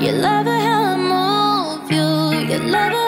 You love her, how I move you. You love her.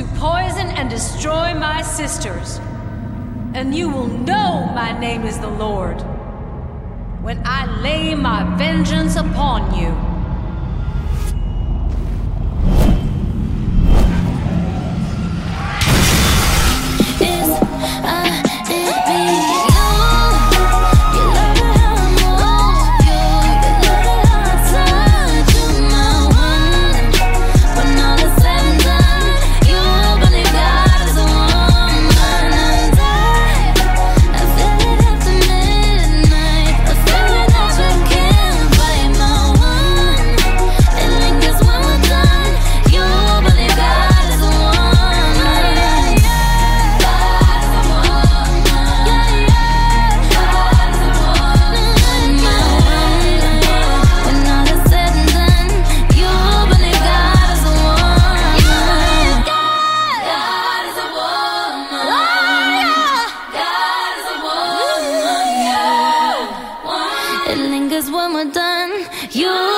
to poison and destroy my sisters. And you will know my name is the Lord when I lay my vengeance upon you. when we're done. You.